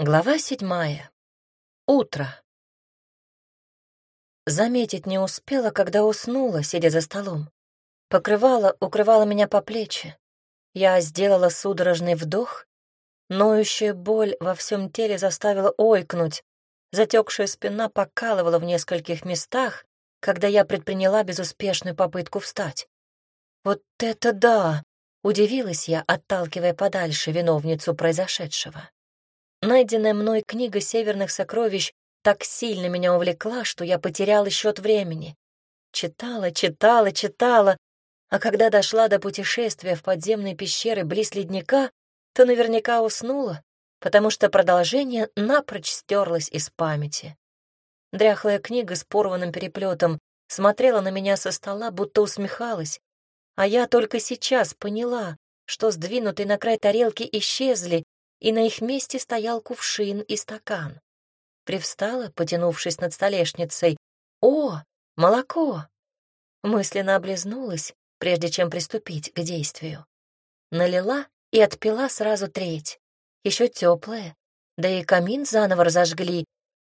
Глава седьмая. Утро. Заметить не успела, когда уснула, сидя за столом. Покрывало укрывало меня по плечи. Я сделала судорожный вдох. Ноющая боль во всем теле заставила ойкнуть. Затекшая спина покалывала в нескольких местах, когда я предприняла безуспешную попытку встать. «Вот это да!» — удивилась я, отталкивая подальше виновницу произошедшего. Найденная мной книга северных сокровищ так сильно меня увлекла, что я потеряла счет времени. Читала, читала, читала, а когда дошла до путешествия в подземные пещеры близ ледника, то наверняка уснула, потому что продолжение напрочь стерлось из памяти. Дряхлая книга с порванным переплетом смотрела на меня со стола, будто усмехалась, а я только сейчас поняла, что сдвинутые на край тарелки исчезли, и на их месте стоял кувшин и стакан. Привстала, потянувшись над столешницей. «О, молоко!» Мысленно облизнулась, прежде чем приступить к действию. Налила и отпила сразу треть. Еще теплая, да и камин заново разожгли.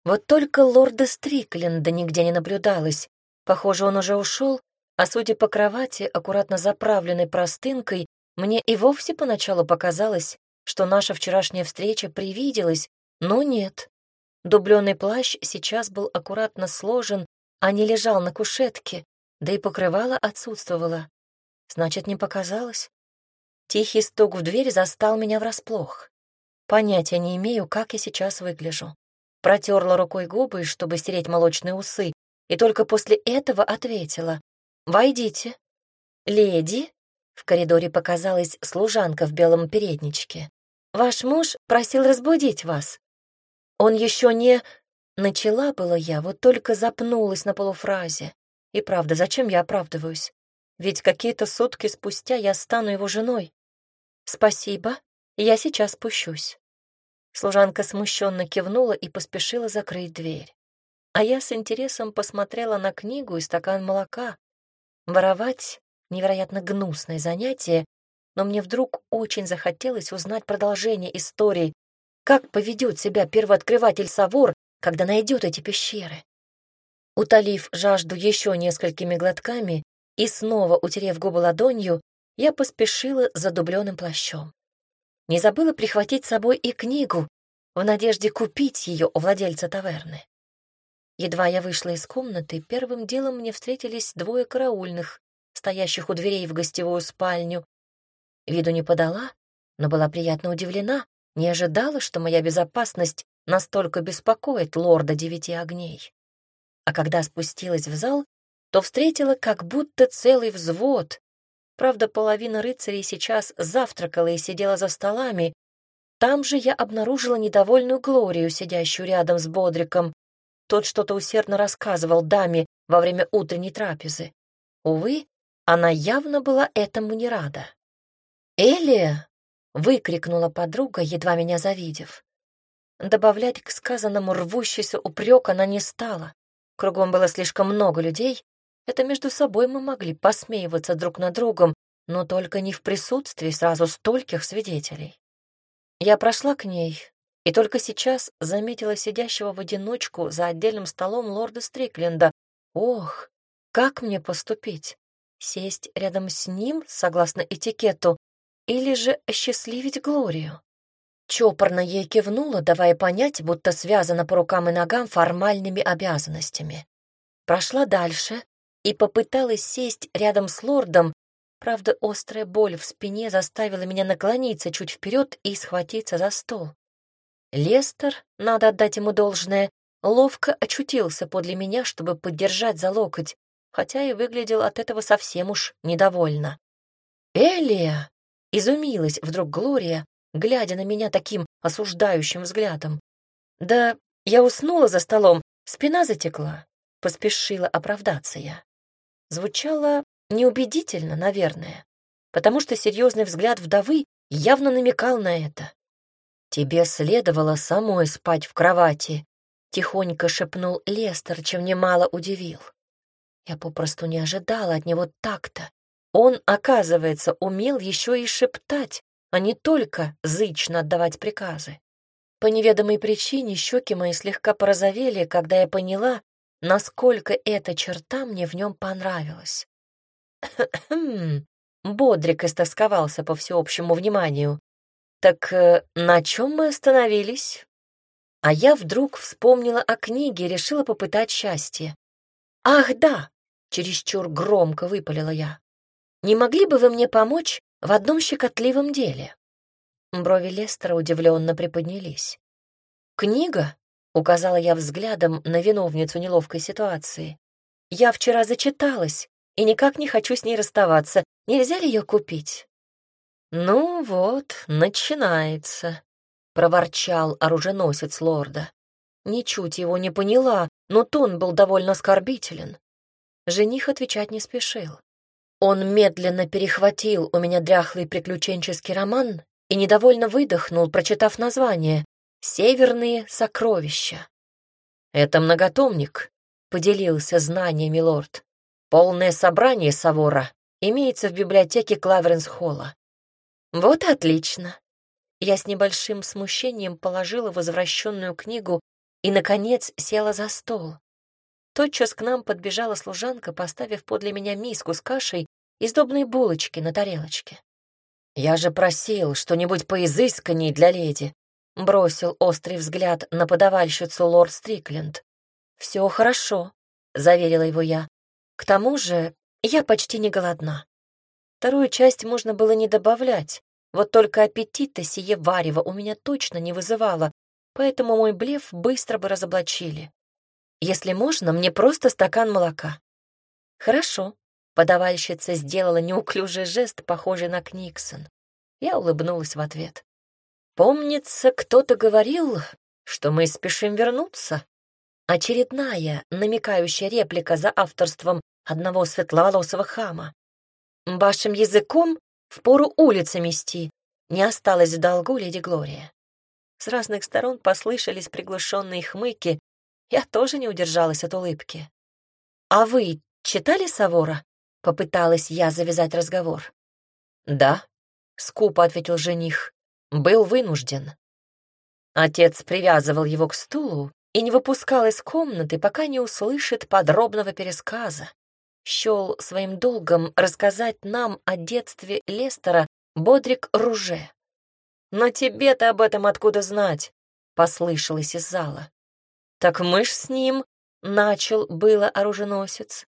Вот только лорда Стрикленда нигде не наблюдалось. Похоже, он уже ушел, а судя по кровати, аккуратно заправленной простынкой, мне и вовсе поначалу показалось, что наша вчерашняя встреча привиделась, но нет. Дубленый плащ сейчас был аккуратно сложен, а не лежал на кушетке, да и покрывало отсутствовало. Значит, не показалось? Тихий стук в дверь застал меня врасплох. Понятия не имею, как я сейчас выгляжу. Протерла рукой губы, чтобы стереть молочные усы, и только после этого ответила. «Войдите». «Леди?» — в коридоре показалась служанка в белом передничке. Ваш муж просил разбудить вас. Он еще не... Начала было я, вот только запнулась на полуфразе. И правда, зачем я оправдываюсь? Ведь какие-то сутки спустя я стану его женой. Спасибо, я сейчас спущусь. Служанка смущенно кивнула и поспешила закрыть дверь. А я с интересом посмотрела на книгу и стакан молока. Воровать — невероятно гнусное занятие, но мне вдруг очень захотелось узнать продолжение истории, как поведет себя первооткрыватель Савор, когда найдет эти пещеры. Утолив жажду еще несколькими глотками и снова утерев губы ладонью, я поспешила за дубленым плащом. Не забыла прихватить с собой и книгу, в надежде купить ее у владельца таверны. Едва я вышла из комнаты, первым делом мне встретились двое караульных, стоящих у дверей в гостевую спальню, Виду не подала, но была приятно удивлена, не ожидала, что моя безопасность настолько беспокоит лорда девяти огней. А когда спустилась в зал, то встретила как будто целый взвод. Правда, половина рыцарей сейчас завтракала и сидела за столами. Там же я обнаружила недовольную Глорию, сидящую рядом с Бодриком. Тот что-то усердно рассказывал даме во время утренней трапезы. Увы, она явно была этому не рада. «Элия!» — выкрикнула подруга, едва меня завидев. Добавлять к сказанному рвущийся упрек она не стала. Кругом было слишком много людей. Это между собой мы могли посмеиваться друг над другом, но только не в присутствии сразу стольких свидетелей. Я прошла к ней и только сейчас заметила сидящего в одиночку за отдельным столом лорда Стрикленда. Ох, как мне поступить? Сесть рядом с ним, согласно этикету, или же осчастливить Глорию? Чопорно ей кивнула, давая понять, будто связана по рукам и ногам формальными обязанностями. Прошла дальше и попыталась сесть рядом с лордом, правда, острая боль в спине заставила меня наклониться чуть вперед и схватиться за стол. Лестер, надо отдать ему должное, ловко очутился подле меня, чтобы поддержать за локоть, хотя и выглядел от этого совсем уж недовольно. «Элия!» Изумилась вдруг Глория, глядя на меня таким осуждающим взглядом. «Да я уснула за столом, спина затекла», — поспешила оправдаться я. Звучало неубедительно, наверное, потому что серьезный взгляд вдовы явно намекал на это. «Тебе следовало самой спать в кровати», — тихонько шепнул Лестер, чем немало удивил. Я попросту не ожидала от него так-то. Он, оказывается, умел еще и шептать, а не только зычно отдавать приказы. По неведомой причине щеки мои слегка порозовели, когда я поняла, насколько эта черта мне в нем понравилась. Бодрик истосковался по всеобщему вниманию. «Так э, на чем мы остановились?» А я вдруг вспомнила о книге и решила попытать счастье. «Ах, да!» — чересчур громко выпалила я. «Не могли бы вы мне помочь в одном щекотливом деле?» Брови Лестера удивленно приподнялись. «Книга?» — указала я взглядом на виновницу неловкой ситуации. «Я вчера зачиталась и никак не хочу с ней расставаться. Нельзя ли ее купить?» «Ну вот, начинается», — проворчал оруженосец лорда. Ничуть его не поняла, но тон был довольно оскорбителен. Жених отвечать не спешил. Он медленно перехватил у меня дряхлый приключенческий роман и недовольно выдохнул, прочитав название «Северные сокровища». «Это многотомник», — поделился знаниями лорд. «Полное собрание Савора имеется в библиотеке Клаверенс-Холла. Вот отлично. Я с небольшим смущением положила возвращенную книгу и, наконец, села за стол. Тотчас к нам подбежала служанка, поставив подле меня миску с кашей и сдобные булочки на тарелочке. «Я же просил что-нибудь поизысканней для леди», — бросил острый взгляд на подавальщицу лорд Стрикленд. «Все хорошо», — заверила его я. «К тому же я почти не голодна. Вторую часть можно было не добавлять, вот только аппетита сие варево у меня точно не вызывало, поэтому мой блеф быстро бы разоблачили. Если можно, мне просто стакан молока. Хорошо. Подавальщица сделала неуклюжий жест, похожий на Книксон. Я улыбнулась в ответ. Помнится, кто-то говорил, что мы спешим вернуться. Очередная, намекающая реплика за авторством одного светловолосого хама. Вашим языком впору улицы мести. Не осталось в долгу леди Глория. С разных сторон послышались приглушенные хмыки. Я тоже не удержалась от улыбки. «А вы читали Савора?» — попыталась я завязать разговор. «Да», — скупо ответил жених, — «был вынужден». Отец привязывал его к стулу и не выпускал из комнаты, пока не услышит подробного пересказа счел своим долгом рассказать нам о детстве Лестера Бодрик Руже. «Но тебе-то об этом откуда знать?» — послышалось из зала. «Так мы ж с ним...» — начал было оруженосец.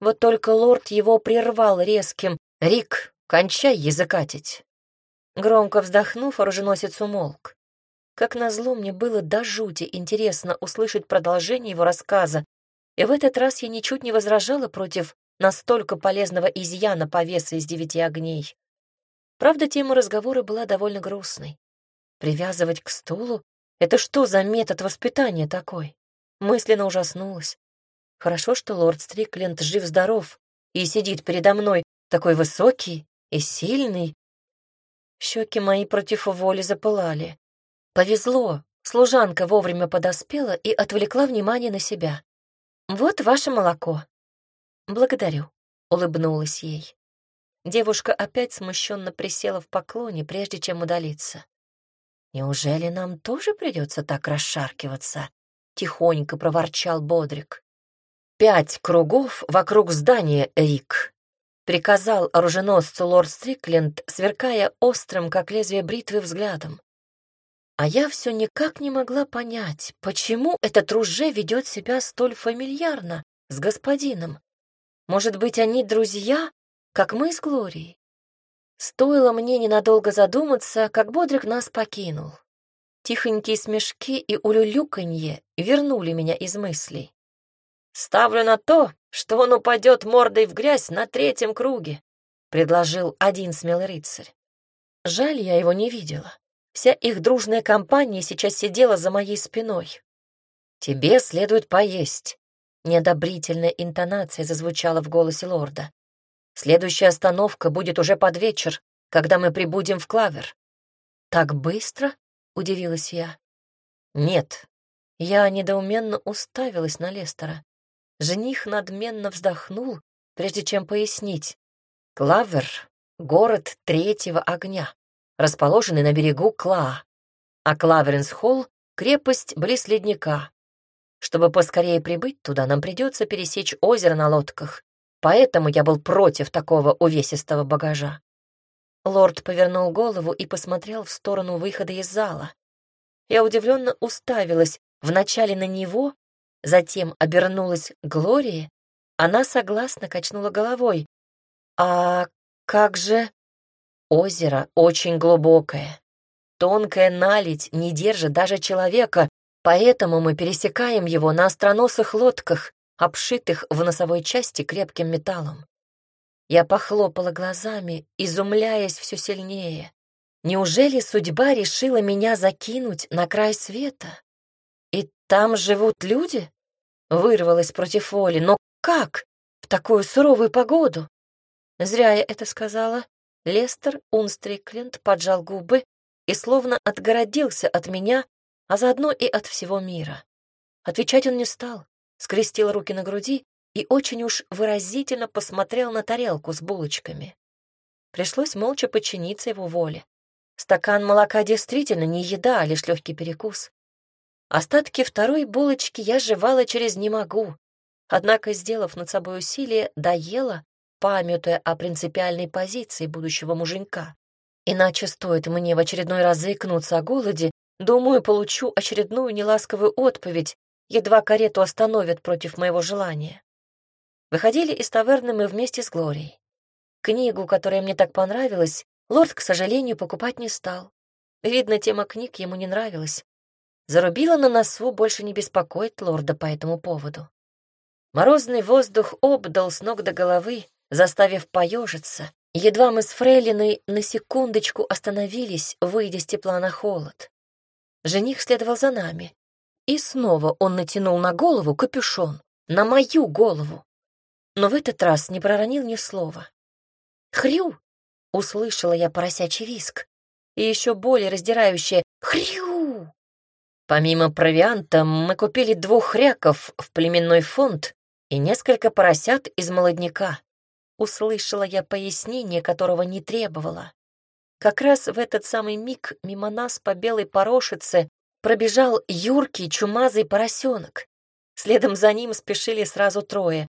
Вот только лорд его прервал резким «Рик, кончай языкатить». Громко вздохнув, оруженосец умолк. Как назло, мне было до жути интересно услышать продолжение его рассказа, и в этот раз я ничуть не возражала против настолько полезного изъяна повеса из девяти огней. Правда, тема разговора была довольно грустной. Привязывать к стулу? Это что за метод воспитания такой? Мысленно ужаснулась. Хорошо, что лорд Стрикленд жив-здоров и сидит передо мной, такой высокий и сильный. Щеки мои против воли запылали. Повезло, служанка вовремя подоспела и отвлекла внимание на себя. «Вот ваше молоко». «Благодарю», — улыбнулась ей. Девушка опять смущенно присела в поклоне, прежде чем удалиться. «Неужели нам тоже придется так расшаркиваться?» — тихонько проворчал Бодрик. «Пять кругов вокруг здания, Рик», — приказал оруженосцу лорд Стрикленд, сверкая острым, как лезвие бритвы, взглядом. А я все никак не могла понять, почему этот Руже ведет себя столь фамильярно с господином. Может быть, они друзья, как мы с Глорией? Стоило мне ненадолго задуматься, как Бодрик нас покинул. Тихонькие смешки и улюлюканье вернули меня из мыслей. «Ставлю на то, что он упадет мордой в грязь на третьем круге», — предложил один смелый рыцарь. Жаль, я его не видела. Вся их дружная компания сейчас сидела за моей спиной. «Тебе следует поесть», — неодобрительная интонация зазвучала в голосе лорда. «Следующая остановка будет уже под вечер, когда мы прибудем в Клавер». «Так быстро?» — удивилась я. «Нет». Я недоуменно уставилась на Лестера. Жених надменно вздохнул, прежде чем пояснить. «Клавер — город третьего огня расположенный на берегу Кла. а Клаверенс-Холл — крепость близ ледника. Чтобы поскорее прибыть туда, нам придется пересечь озеро на лодках, поэтому я был против такого увесистого багажа. Лорд повернул голову и посмотрел в сторону выхода из зала. Я удивленно уставилась вначале на него, затем обернулась Глории. Она согласно качнула головой. «А как же...» «Озеро очень глубокое. Тонкая наледь не держит даже человека, поэтому мы пересекаем его на остроносых лодках, обшитых в носовой части крепким металлом. Я похлопала глазами, изумляясь все сильнее. Неужели судьба решила меня закинуть на край света? Там живут люди? Вырвалась против воли. Но как? В такую суровую погоду? Зря я это сказала. Лестер Унстрикленд поджал губы и словно отгородился от меня, а заодно и от всего мира. Отвечать он не стал, скрестил руки на груди и очень уж выразительно посмотрел на тарелку с булочками. Пришлось молча подчиниться его воле. Стакан молока действительно не еда, а лишь легкий перекус. Остатки второй булочки я жевала через «не могу», однако, сделав над собой усилие, доела, памятуя о принципиальной позиции будущего муженька. Иначе стоит мне в очередной раз заикнуться о голоде, думаю, получу очередную неласковую отповедь, едва карету остановят против моего желания. Выходили из таверны мы вместе с Глорией. Книгу, которая мне так понравилась, лорд, к сожалению, покупать не стал. Видно, тема книг ему не нравилась. Зарубила на носу больше не беспокоит лорда по этому поводу. Морозный воздух обдал с ног до головы, заставив поежиться. Едва мы с Фрейлиной на секундочку остановились, выйдя с тепла на холод. Жених следовал за нами. И снова он натянул на голову капюшон, на мою голову но в этот раз не проронил ни слова. «Хрю!» — услышала я поросячий виск, и еще более раздирающее «Хрю!». Помимо провианта мы купили двух хряков в племенной фонд и несколько поросят из молодняка. Услышала я пояснение, которого не требовала. Как раз в этот самый миг мимо нас по белой порошице пробежал юркий чумазый поросенок. Следом за ним спешили сразу трое.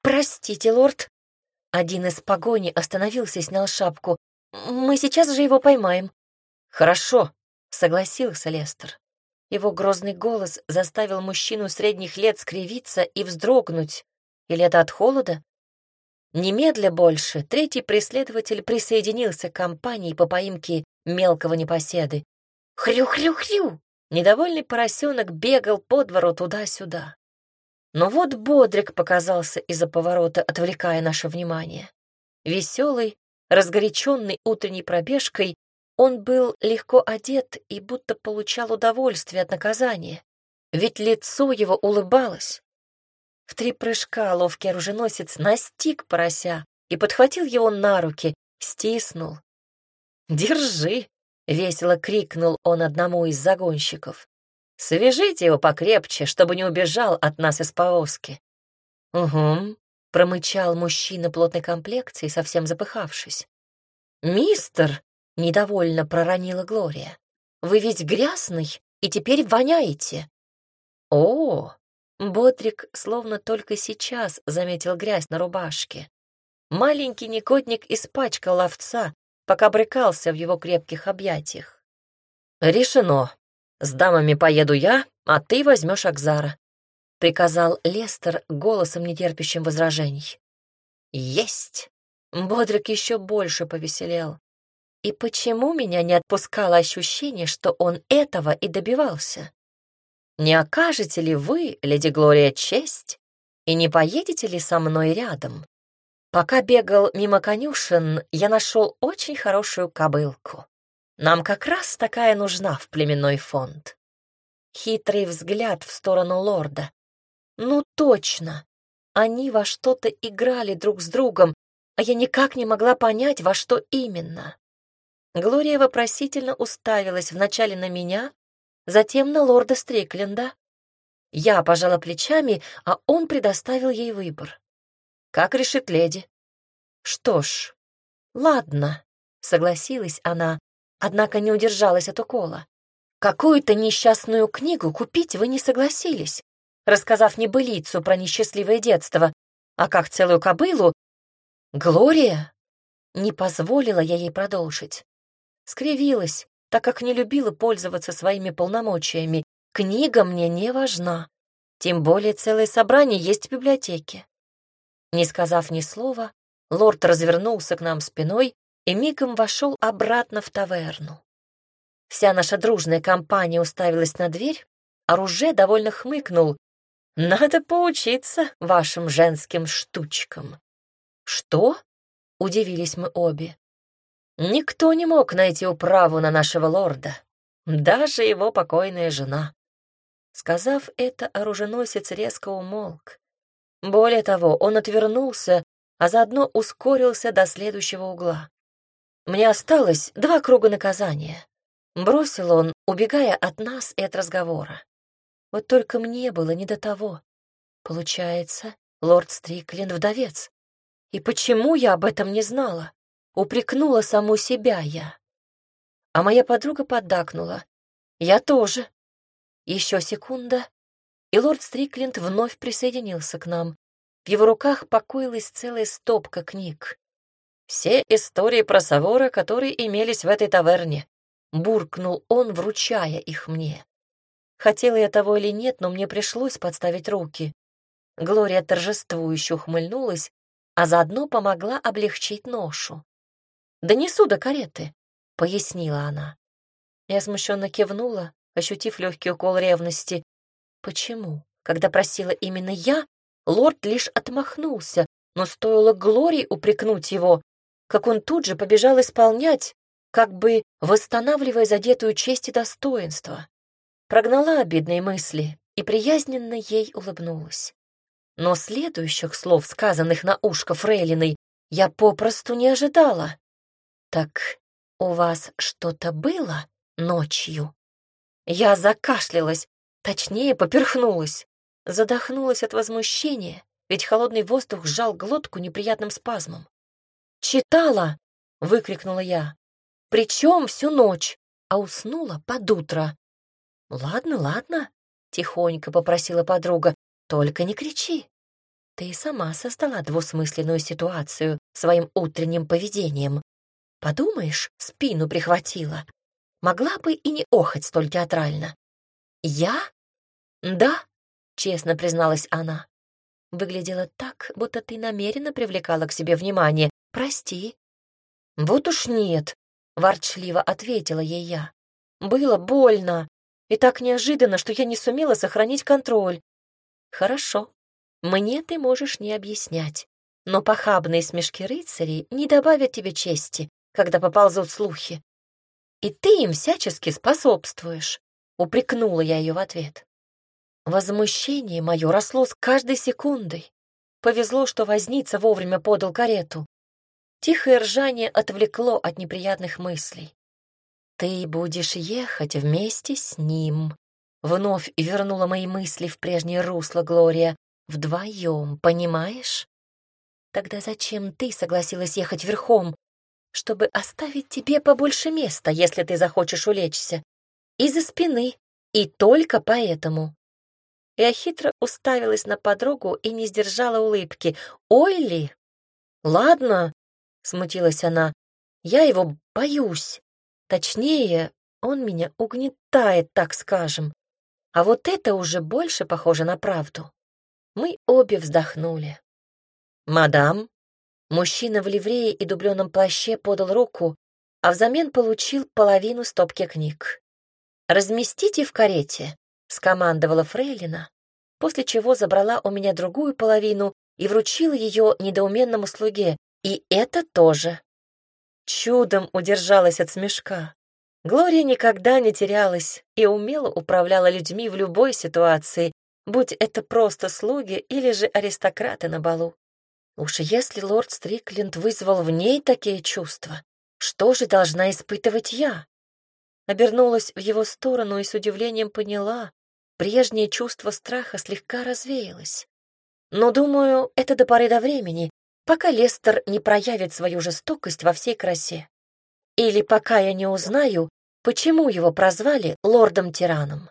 «Простите, лорд». Один из погони остановился и снял шапку. «Мы сейчас же его поймаем». «Хорошо», — согласился Лестер. Его грозный голос заставил мужчину средних лет скривиться и вздрогнуть. Или это от холода? Немедля больше третий преследователь присоединился к компании по поимке мелкого непоседы. Хрю-хрю-хрю! Недовольный поросенок бегал по двору туда-сюда. Но вот Бодрик показался из-за поворота, отвлекая наше внимание. Веселый, разгоряченный утренней пробежкой, он был легко одет и будто получал удовольствие от наказания, ведь лицо его улыбалось. В три прыжка ловкий оруженосец настиг порося и подхватил его на руки, стиснул. «Держи!» — весело крикнул он одному из загонщиков. Свяжите его покрепче, чтобы не убежал от нас из повозки. Угу, промычал мужчина плотной комплекции, совсем запыхавшись. Мистер, недовольно проронила Глория. Вы ведь грязный и теперь воняете. О, Ботрик словно только сейчас заметил грязь на рубашке. Маленький никотник испачкал овца, пока брыкался в его крепких объятиях. «Решено», с дамами поеду я, а ты возьмешь Акзара», — приказал Лестер голосом, нетерпящим возражений. «Есть!» Бодрик еще больше повеселел. И почему меня не отпускало ощущение, что он этого и добивался? Не окажете ли вы, леди Глория, честь и не поедете ли со мной рядом? Пока бегал мимо конюшен, я нашел очень хорошую кобылку. Нам как раз такая нужна в племенной фонд. Хитрый взгляд в сторону лорда. Ну точно, они во что-то играли друг с другом, а я никак не могла понять, во что именно. Глория вопросительно уставилась вначале на меня, затем на лорда Стрикленда. Я пожала плечами, а он предоставил ей выбор. Как решит леди? Что ж, ладно, согласилась она, однако не удержалась от укола. Какую-то несчастную книгу купить вы не согласились, рассказав небылицу про несчастливое детство, а как целую кобылу. Глория не позволила я ей продолжить. Скривилась, так как не любила пользоваться своими полномочиями. Книга мне не важна. Тем более целое собрание есть в библиотеке. Не сказав ни слова, лорд развернулся к нам спиной и мигом вошел обратно в таверну. Вся наша дружная компания уставилась на дверь, а Руже довольно хмыкнул. «Надо поучиться вашим женским штучкам». «Что?» — удивились мы обе. Никто не мог найти управу на нашего лорда, даже его покойная жена. Сказав это, оруженосец резко умолк. Более того, он отвернулся, а заодно ускорился до следующего угла. Мне осталось два круга наказания. Бросил он, убегая от нас и от разговора. Вот только мне было не до того. Получается, лорд Стриклин вдовец. И почему я об этом не знала? Упрекнула саму себя я. А моя подруга поддакнула. Я тоже. Еще секунда, и лорд Стрикленд вновь присоединился к нам. В его руках покоилась целая стопка книг. Все истории про Савора, которые имелись в этой таверне. Буркнул он, вручая их мне. Хотела я того или нет, но мне пришлось подставить руки. Глория торжествующе ухмыльнулась, а заодно помогла облегчить ношу. «Донесу до кареты», — пояснила она. Я смущенно кивнула, ощутив легкий укол ревности. Почему, когда просила именно я, лорд лишь отмахнулся, но стоило Глории упрекнуть его, как он тут же побежал исполнять, как бы восстанавливая задетую честь и достоинство. Прогнала обидные мысли и приязненно ей улыбнулась. Но следующих слов, сказанных на ушко Фрейлиной, я попросту не ожидала. «Так у вас что-то было ночью?» Я закашлялась, точнее, поперхнулась. Задохнулась от возмущения, ведь холодный воздух сжал глотку неприятным спазмом. «Читала!» — выкрикнула я. «Причем всю ночь, а уснула под утро». «Ладно, ладно», — тихонько попросила подруга, — «только не кричи. Ты сама создала двусмысленную ситуацию своим утренним поведением. Подумаешь, спину прихватила. Могла бы и не охать столь театрально. Я? Да, честно призналась она. Выглядела так, будто ты намеренно привлекала к себе внимание. Прости. Вот уж нет, ворчливо ответила ей я. Было больно и так неожиданно, что я не сумела сохранить контроль. Хорошо, мне ты можешь не объяснять, но похабные смешки рыцарей не добавят тебе чести когда поползут слухи. И ты им всячески способствуешь, упрекнула я ее в ответ. Возмущение мое росло с каждой секундой. Повезло, что возница вовремя подал карету. Тихое ржание отвлекло от неприятных мыслей. «Ты будешь ехать вместе с ним», — вновь вернула мои мысли в прежнее русло Глория. «Вдвоем, понимаешь?» «Тогда зачем ты согласилась ехать верхом? Чтобы оставить тебе побольше места, если ты захочешь улечься. Из-за спины. И только поэтому. Я хитро уставилась на подругу и не сдержала улыбки. «Ой ли!» «Ладно», — смутилась она, — «я его боюсь. Точнее, он меня угнетает, так скажем. А вот это уже больше похоже на правду». Мы обе вздохнули. «Мадам», Мужчина в ливрее и дубленом плаще подал руку, а взамен получил половину стопки книг. «Разместите в карете», — скомандовала Фрейлина, после чего забрала у меня другую половину и вручила ее недоуменному слуге, и это тоже. Чудом удержалась от смешка. Глория никогда не терялась и умело управляла людьми в любой ситуации, будь это просто слуги или же аристократы на балу. Уж если лорд Стрикленд вызвал в ней такие чувства, что же должна испытывать я? Обернулась в его сторону и с удивлением поняла, прежнее чувство страха слегка развеялось. Но, думаю, это до поры до времени, пока Лестер не проявит свою жестокость во всей красе. Или пока я не узнаю, почему его прозвали лордом-тираном.